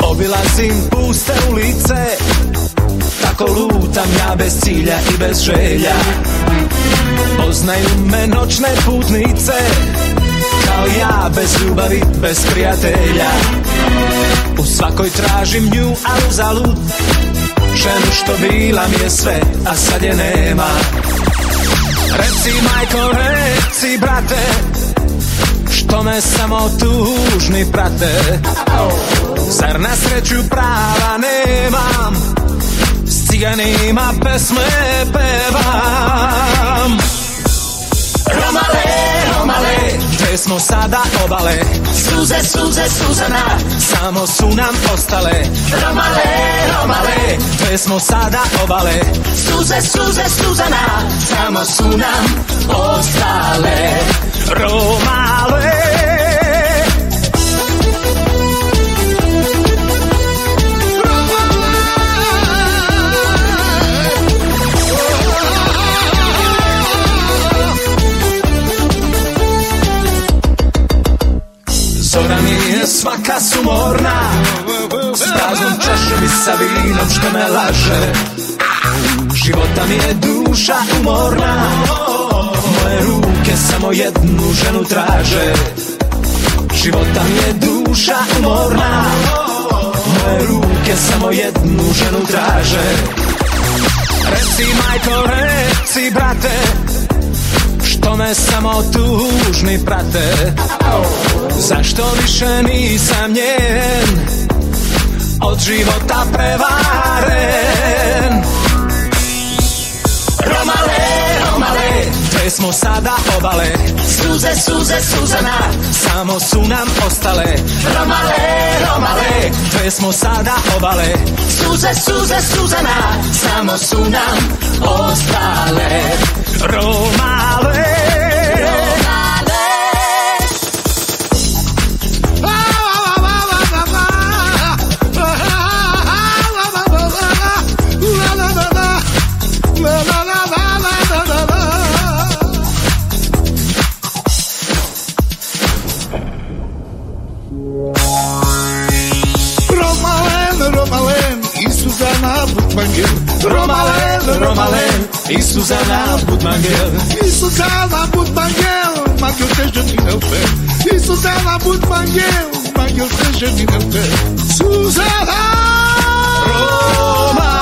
Objela si im puste ulice Tako lutam ja bez cilja i bez želja Poznaju me noćne putnice Kao ja bez ljubavi, bez prijatelja U svakoj tražim nju, a uzalud Ženu što bila mi je sve, a sad je nema Reci majko, reci brate Što me samo tužni prate. Zar na sreću prava nemam S ciganima pesme pevam. Romale, Romale, gdje smo sada obale? Suze, suze, Suzana. Samo su nam ostale. Romale, Romale. Gdje smo sada obale? Suze, suze, Suzana. Samo su nam ostale Zora mi je svaka sumorna. S praznom čašom i sa vinom što me laže. Života mi je duša umorna. Moje ruke samo jednu ženu traže. Života mi je duša umorna. Moje ruke samo jednu ženu traže. Reci majko, reci brate Što me samo tužni prate Zašto više nisam njen Od života prevaren Romale, Romale Gdje smo sada obale Suze, suze, Suzana Samo su nam ostale Romale, Romale Gdje smo sada obale Suze, suze, Suzana Samo su nam ostale Romale Gutmangel, Romalén, Romalén e Susana Gutmangel. E Susana Gutmangel, mas eu seja de não ter. E Susana Gutmangel, mas eu seja de não ter. Susana Romalén.